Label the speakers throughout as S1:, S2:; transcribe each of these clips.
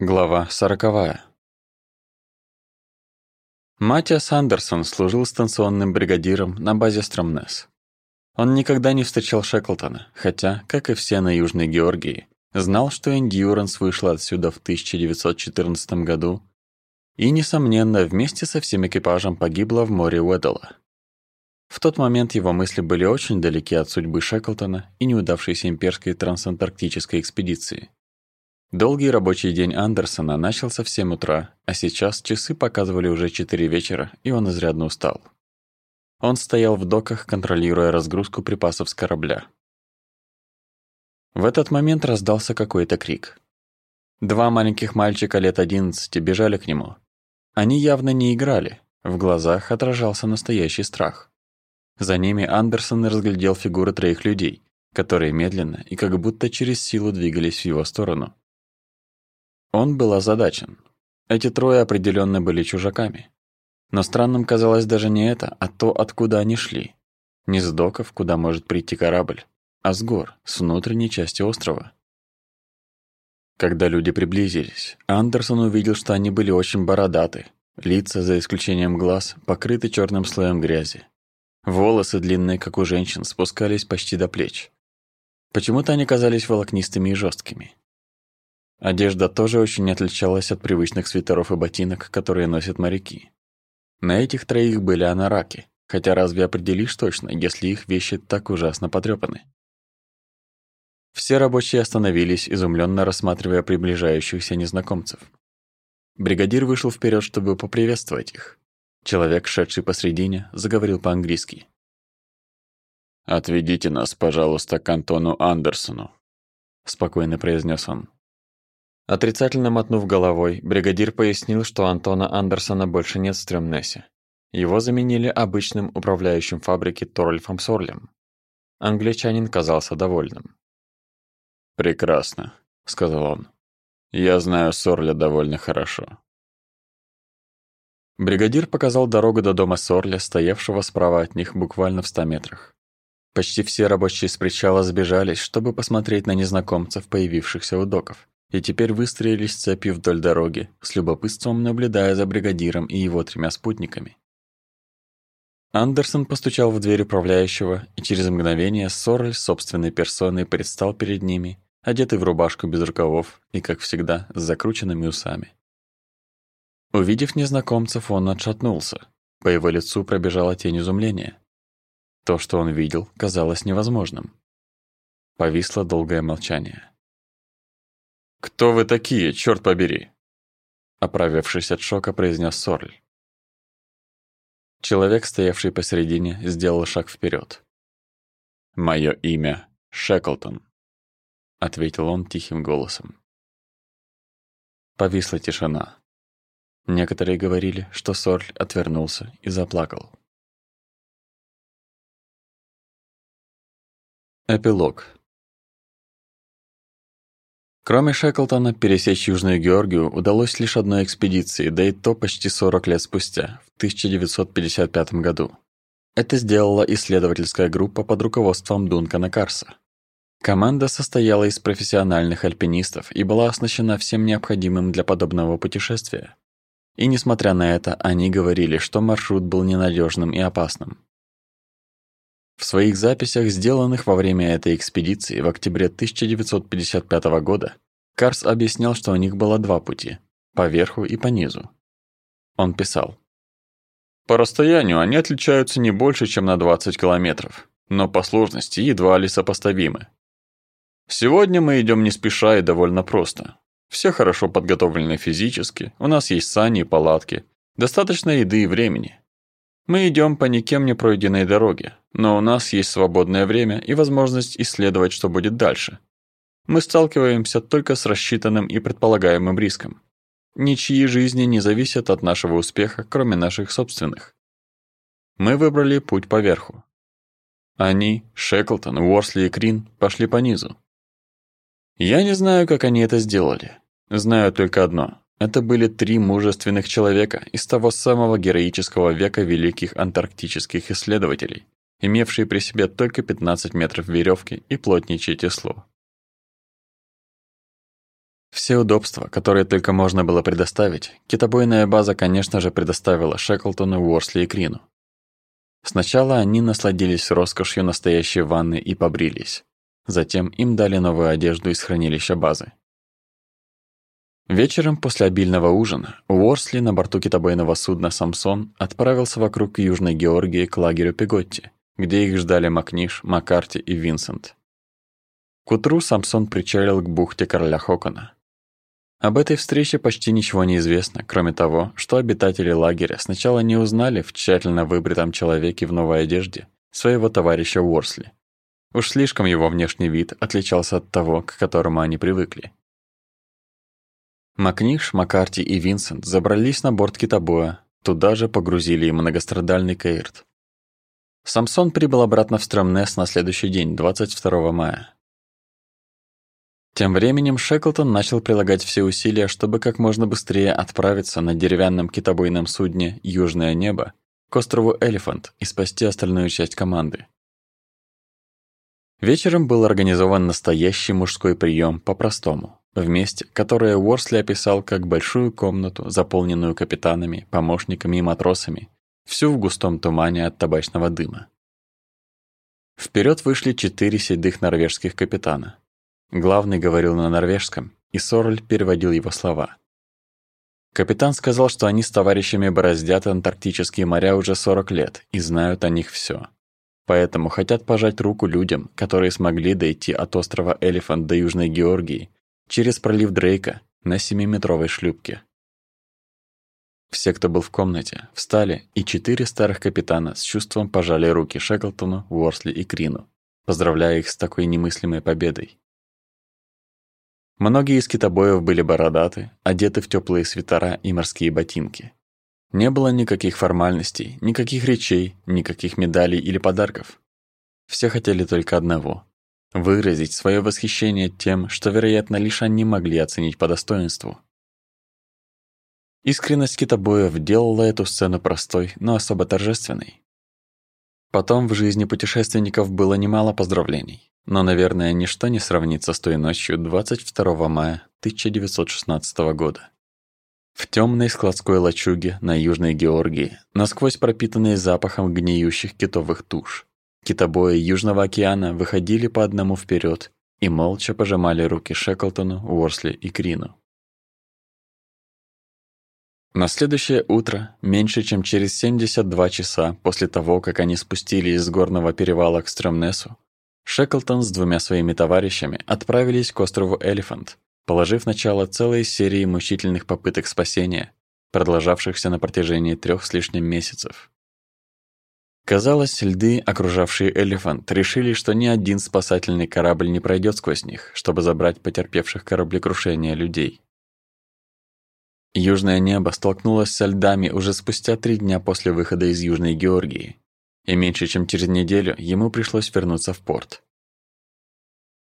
S1: Глава сороковая. Матиас Андерсон служил станционным бригадиром на базе Стромнес. Он никогда не встречал Шеклтона, хотя, как и все на Южной Георгии, знал, что Эндьюранс вышла отсюда в 1914 году и, несомненно, вместе со всем экипажем погибла в море Уэддала. В тот момент его мысли были очень далеки от судьбы Шеклтона и неудавшейся имперской трансантарктической экспедиции. Долгий рабочий день Андерсона начался в 7 утра, а сейчас часы показывали уже 4 вечера, и он изрядно устал. Он стоял в доках, контролируя разгрузку припасов с корабля. В этот момент раздался какой-то крик. Два маленьких мальчика лет 11 бежали к нему. Они явно не играли, в глазах отражался настоящий страх. За ними Андерсон разглядел фигуры троих людей, которые медленно и как будто через силу двигались в его сторону. Он был озадачен. Эти трое определенно были чужаками. Но странным казалось даже не это, а то, откуда они шли. Не с доков, куда может прийти корабль, а с гор, с внутренней части острова. Когда люди приблизились, Андерсон увидел, что они были очень бородаты, лица, за исключением глаз, покрыты черным слоем грязи. Волосы, длинные, как у женщин, спускались почти до плеч. Почему-то они казались волокнистыми и жесткими. Одежда тоже очень отличалась от привычных свитеров и ботинок, которые носят моряки. На этих троих были анараки, хотя разве определишь точно, если их вещи так ужасно потрепаны? Все рабочие остановились, изумленно рассматривая приближающихся незнакомцев. Бригадир вышел вперед, чтобы поприветствовать их. Человек, шедший посредине, заговорил по-английски.
S2: «Отведите нас, пожалуйста, к Антону Андерсону», — спокойно произнес он.
S1: Отрицательно мотнув головой, бригадир пояснил, что Антона Андерсона больше нет в Стрёмнесе. Его заменили обычным управляющим фабрики Торольфом Сорлем. Англичанин казался довольным.
S2: «Прекрасно», — сказал он. «Я знаю Сорля довольно хорошо».
S1: Бригадир показал дорогу до дома Сорля, стоявшего справа от них буквально в ста метрах. Почти все рабочие с причала сбежались, чтобы посмотреть на незнакомцев, появившихся у доков и теперь выстроились цепью вдоль дороги, с любопытством наблюдая за бригадиром и его тремя спутниками. Андерсон постучал в дверь управляющего, и через мгновение Сорель собственной персоной предстал перед ними, одетый в рубашку без рукавов и, как всегда, с закрученными усами. Увидев незнакомцев, он отшатнулся. По его лицу пробежала тень изумления. То, что он видел, казалось невозможным. Повисло долгое молчание.
S2: «Кто вы такие, черт побери?»
S1: Оправившись от шока, произнес Сорль. Человек, стоявший посередине, сделал шаг вперед.
S2: «Мое имя Шеклтон», — ответил он тихим голосом.
S1: Повисла тишина. Некоторые говорили, что Сорль отвернулся и заплакал. Эпилог Кроме Шеклтона, пересечь Южную Георгию удалось лишь одной экспедиции, да и то почти 40 лет спустя, в 1955 году. Это сделала исследовательская группа под руководством Дункана Карса. Команда состояла из профессиональных альпинистов и была оснащена всем необходимым для подобного путешествия. И несмотря на это, они говорили, что маршрут был ненадежным и опасным. В своих записях, сделанных во время этой экспедиции в октябре 1955 года, Карс объяснял, что у них было два пути – по верху и по низу. Он писал.
S2: «По расстоянию они отличаются не больше, чем на 20 километров, но по сложности едва ли сопоставимы. Сегодня мы идем не спеша и довольно просто. Все хорошо подготовлены физически, у нас есть сани и палатки, достаточно еды и времени. Мы идем по никем не пройденной дороге, но у нас есть свободное время и возможность исследовать, что будет дальше. Мы сталкиваемся только с рассчитанным и предполагаемым риском. Ничьи жизни не зависят от нашего успеха, кроме наших собственных. Мы выбрали путь по верху. Они, Шеклтон, Уорсли и Крин, пошли по низу. Я не знаю, как они это сделали. Знаю только одно. Это были три мужественных человека из того самого героического века великих антарктических исследователей, имевшие при себе только 15 метров веревки и плотничье тесло.
S1: Все удобства, которые только можно было предоставить, китобойная база, конечно же, предоставила Шеклтону, Уорсли и Крину. Сначала они насладились роскошью настоящей ванны и побрились. Затем им дали новую одежду из хранилища базы. Вечером после обильного ужина Уорсли на борту китобойного судна «Самсон» отправился вокруг Южной Георгии к лагерю Пеготти, где их ждали Макниш, Маккарти и Винсент. К утру Самсон причалил к бухте короля Хокона. Об этой встрече почти ничего не известно, кроме того, что обитатели лагеря сначала не узнали в тщательно выбритом человеке в новой одежде своего товарища Уорсли. Уж слишком его внешний вид отличался от того, к которому они привыкли. Макниш, Маккарти и Винсент забрались на борт китобоя, туда же погрузили и многострадальный Кейрт. Самсон прибыл обратно в Стромнес на следующий день, 22 мая. Тем временем Шеклтон начал прилагать все усилия, чтобы как можно быстрее отправиться на деревянном китобойном судне «Южное небо» к острову Элефант и спасти остальную часть команды. Вечером был организован настоящий мужской прием по-простому в месте, которое Уорсли описал как большую комнату, заполненную капитанами, помощниками и матросами, всю в густом тумане от табачного дыма. Вперед вышли четыре седых норвежских капитана. Главный говорил на норвежском, и Сорль переводил его слова. Капитан сказал, что они с товарищами бороздят антарктические моря уже 40 лет и знают о них все. Поэтому хотят пожать руку людям, которые смогли дойти от острова Элефант до Южной Георгии через пролив Дрейка на 7-метровой шлюпке. Все, кто был в комнате, встали, и четыре старых капитана с чувством пожали руки Шеклтону, Уорсли и Крину, поздравляя их с такой немыслимой победой. Многие из китобоев были бородаты, одеты в теплые свитера и морские ботинки. Не было никаких формальностей, никаких речей, никаких медалей или подарков. Все хотели только одного выразить свое восхищение тем, что, вероятно, лишь они могли оценить по достоинству. Искренность китобоев делала эту сцену простой, но особо торжественной. Потом в жизни путешественников было немало поздравлений, но, наверное, ничто не сравнится с той ночью 22 мая 1916 года. В темной складской лачуге на Южной Георгии, насквозь пропитанной запахом гниющих китовых туш, Китобои Южного океана выходили по одному вперед и молча пожимали руки Шеклтону, Уорсли и Крину. На следующее утро, меньше чем через 72 часа после того, как они спустились с горного перевала к Стремнесу, Шеклтон с двумя своими товарищами отправились к острову Элефант, положив начало целой серии мучительных попыток спасения, продолжавшихся на протяжении трех с лишним месяцев. Казалось, льды, окружавшие Элефант, решили, что ни один спасательный корабль не пройдет сквозь них, чтобы забрать потерпевших кораблекрушения людей. Южное небо столкнулось со льдами уже спустя три дня после выхода из Южной Георгии, и меньше чем через неделю ему пришлось вернуться в порт.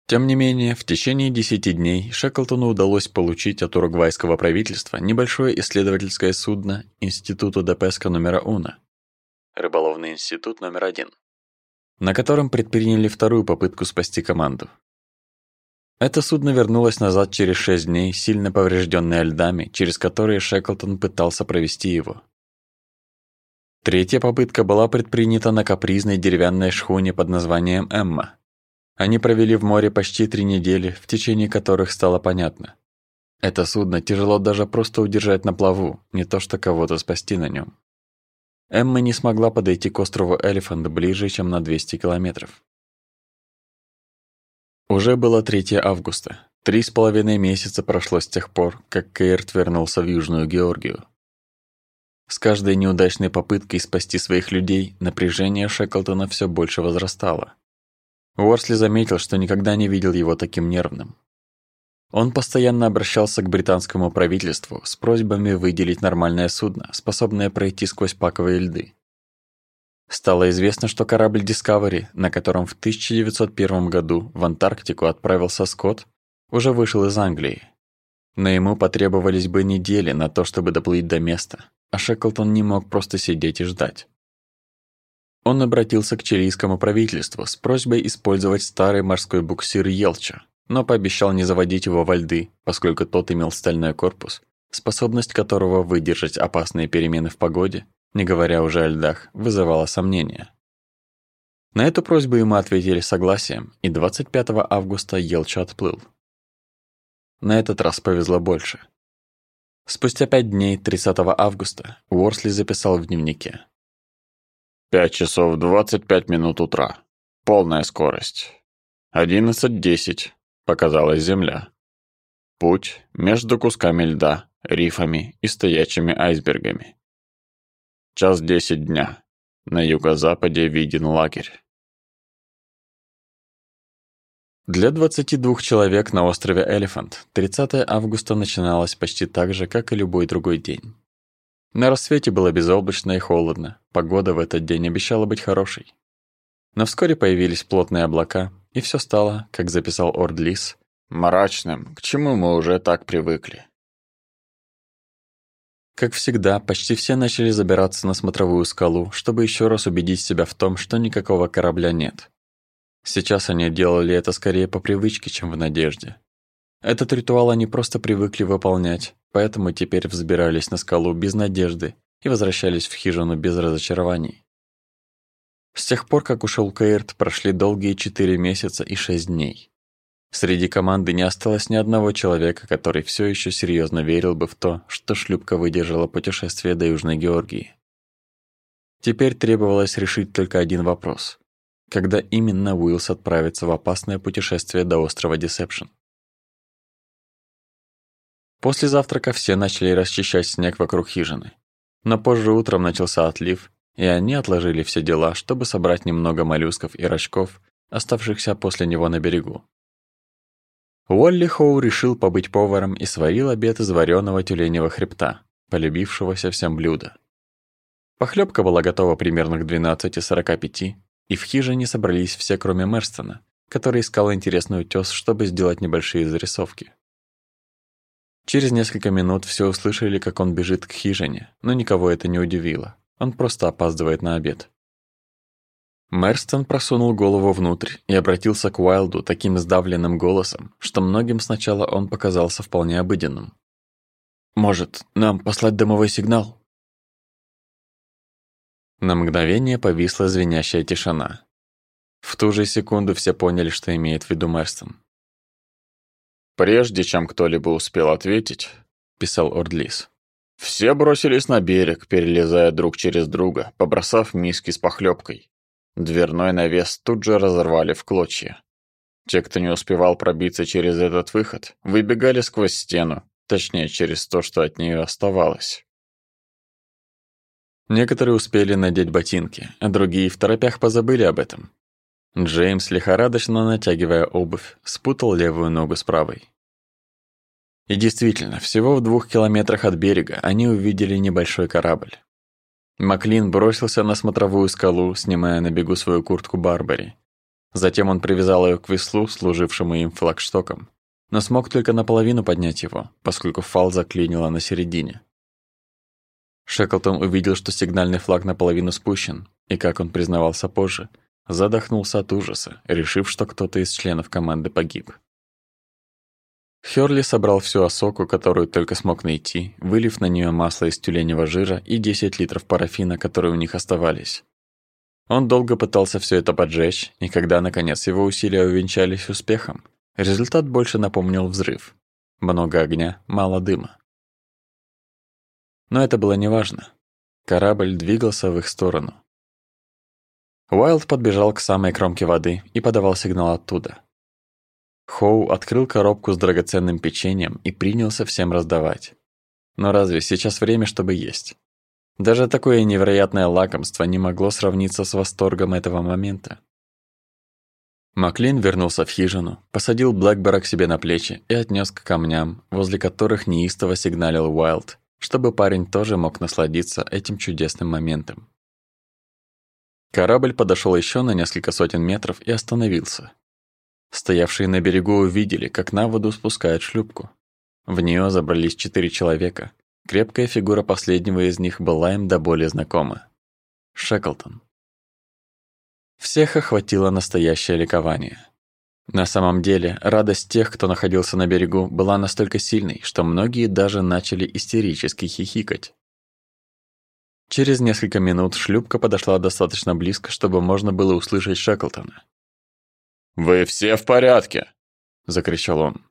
S1: Тем не менее, в течение десяти дней Шеклтону удалось получить от уругвайского правительства небольшое исследовательское судно Институту Депеска номера Уна, рыболовный институт номер один, на котором предприняли вторую попытку спасти команду. Это судно вернулось назад через шесть дней, сильно поврежденное льдами, через которые Шеклтон пытался провести его. Третья попытка была предпринята на капризной деревянной шхуне под названием «Эмма». Они провели в море почти три недели, в течение которых стало понятно. Это судно тяжело даже просто удержать на плаву, не то что кого-то спасти на нем. Эмма не смогла подойти к острову Элефант ближе, чем на 200 километров. Уже было 3 августа. Три с половиной месяца прошло с тех пор, как Кейрт вернулся в Южную Георгию. С каждой неудачной попыткой спасти своих людей напряжение Шеклтона все больше возрастало. Уорсли заметил, что никогда не видел его таким нервным. Он постоянно обращался к британскому правительству с просьбами выделить нормальное судно, способное пройти сквозь паковые льды. Стало известно, что корабль Discovery, на котором в 1901 году в Антарктику отправился Скотт, уже вышел из Англии. Но ему потребовались бы недели на то, чтобы доплыть до места, а Шеклтон не мог просто сидеть и ждать. Он обратился к чилийскому правительству с просьбой использовать старый морской буксир Елча, но пообещал не заводить его во льды, поскольку тот имел стальной корпус, способность которого выдержать опасные перемены в погоде, не говоря уже о льдах, вызывала сомнения. На эту просьбу ему ответили согласием, и 25 августа Елча отплыл. На этот раз повезло больше. Спустя пять дней, 30 августа, Уорсли записал в дневнике.
S2: «Пять часов двадцать пять минут утра. Полная скорость. Одиннадцать десять. Показалась земля. Путь между кусками льда, рифами и стоячими айсбергами. Час десять дня. На юго-западе виден лагерь.
S1: Для 22 человек на острове Элефант 30 августа начиналось почти так же, как и любой другой день. На рассвете было безоблачно и холодно, погода в этот день обещала быть хорошей. Но вскоре появились плотные облака, и все стало, как записал Ордлис,
S2: мрачным, к чему мы уже так привыкли.
S1: Как всегда, почти все начали забираться на смотровую скалу, чтобы еще раз убедить себя в том, что никакого корабля нет. Сейчас они делали это скорее по привычке, чем в надежде. Этот ритуал они просто привыкли выполнять, поэтому теперь взбирались на скалу без надежды и возвращались в хижину без разочарований. С тех пор, как ушел Кейрт, прошли долгие четыре месяца и шесть дней. Среди команды не осталось ни одного человека, который все еще серьезно верил бы в то, что шлюпка выдержала путешествие до Южной Георгии. Теперь требовалось решить только один вопрос когда именно Уиллс отправится в опасное путешествие до острова Десепшн. После завтрака все начали расчищать снег вокруг хижины. Но позже утром начался отлив, и они отложили все дела, чтобы собрать немного моллюсков и рачков, оставшихся после него на берегу. Уолли Хоу решил побыть поваром и сварил обед из вареного тюленевого хребта, полюбившегося всем блюда. Похлебка была готова примерно к 12.45, и в хижине собрались все, кроме Мерстона, который искал интересный утёс, чтобы сделать небольшие зарисовки. Через несколько минут все услышали, как он бежит к хижине, но никого это не удивило. Он просто опаздывает на обед. Мерстон просунул голову внутрь и обратился к Уайлду таким сдавленным голосом, что многим сначала он показался вполне обыденным. «Может, нам послать дымовой сигнал?» На мгновение повисла звенящая тишина. В ту же секунду все поняли, что имеет в виду Мерстон.
S2: «Прежде чем кто-либо успел ответить», — писал Ордлис, «все бросились на берег, перелезая друг через друга, побросав миски с похлебкой. Дверной навес тут же разорвали в клочья. Те, кто не успевал пробиться через этот выход, выбегали сквозь стену, точнее, через то, что от нее оставалось.
S1: Некоторые успели надеть ботинки, а другие в торопях позабыли об этом. Джеймс, лихорадочно натягивая обувь, спутал левую ногу с правой. И действительно, всего в двух километрах от берега они увидели небольшой корабль. Маклин бросился на смотровую скалу, снимая на бегу свою куртку Барбари. Затем он привязал ее к веслу, служившему им флагштоком, но смог только наполовину поднять его, поскольку фал заклинило на середине. Шеклтон увидел, что сигнальный флаг наполовину спущен, и, как он признавался позже, задохнулся от ужаса, решив, что кто-то из членов команды погиб. Хёрли собрал всю осоку, которую только смог найти, вылив на нее масло из тюленевого жира и 10 литров парафина, которые у них оставались. Он долго пытался все это поджечь, и когда, наконец, его усилия увенчались успехом, результат больше напомнил взрыв. Много огня, мало дыма. Но это было неважно. Корабль двигался в их сторону. Уайлд подбежал к самой кромке воды и подавал сигнал оттуда. Хоу открыл коробку с драгоценным печеньем и принялся всем раздавать. Но разве сейчас время, чтобы есть? Даже такое невероятное лакомство не могло сравниться с восторгом этого момента. Маклин вернулся в хижину, посадил Блэкбера к себе на плечи и отнес к камням, возле которых неистово сигналил Уайлд, чтобы парень тоже мог насладиться этим чудесным моментом. Корабль подошел еще на несколько сотен метров и остановился. Стоявшие на берегу увидели, как на воду спускают шлюпку. В нее забрались четыре человека. Крепкая фигура последнего из них была им до боли знакома. Шеклтон. Всех охватило настоящее ликование. На самом деле, радость тех, кто находился на берегу, была настолько сильной, что многие даже начали истерически хихикать. Через несколько минут шлюпка подошла достаточно близко, чтобы можно было услышать Шеклтона.
S2: «Вы все в порядке?» – закричал он.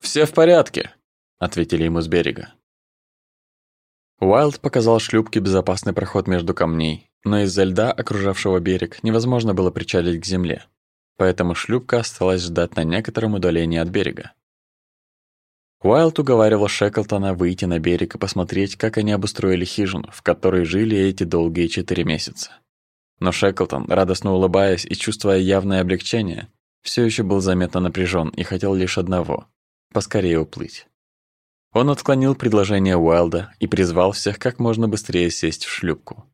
S1: «Все в порядке», – ответили ему с берега. Уайлд показал шлюпке безопасный проход между камней, но из-за льда, окружавшего берег, невозможно было причалить к земле поэтому шлюпка осталась ждать на некотором удалении от берега. Уайлд уговаривал Шеклтона выйти на берег и посмотреть, как они обустроили хижину, в которой жили эти долгие четыре месяца. Но Шеклтон, радостно улыбаясь и чувствуя явное облегчение, все еще был заметно напряжен и хотел лишь одного – поскорее уплыть. Он отклонил предложение Уайлда и призвал всех как можно быстрее сесть в шлюпку.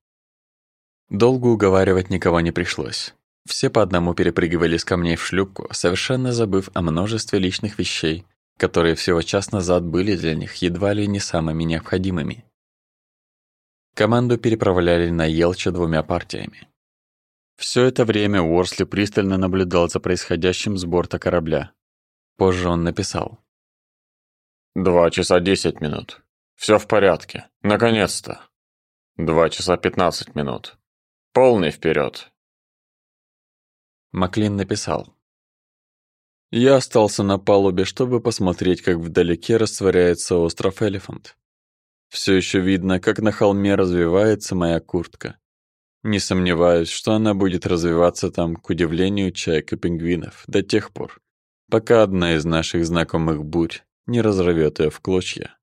S1: Долго уговаривать никого не пришлось. Все по одному перепрыгивали с камней в шлюпку, совершенно забыв о множестве личных вещей, которые всего час назад были для них едва ли не самыми необходимыми. Команду переправляли на Елча двумя партиями. Все это время Уорсли пристально наблюдал за происходящим с борта корабля. Позже он написал.
S2: «Два часа десять минут. Все в порядке. Наконец-то. Два часа пятнадцать минут. Полный вперед.
S1: Маклин написал. Я остался на палубе, чтобы посмотреть, как вдалеке растворяется остров Элефант. Все еще видно, как на холме развивается моя куртка. Не сомневаюсь, что она будет развиваться там, к удивлению чаек и пингвинов, до тех пор, пока одна из наших знакомых бурь не разорвет ее в клочья.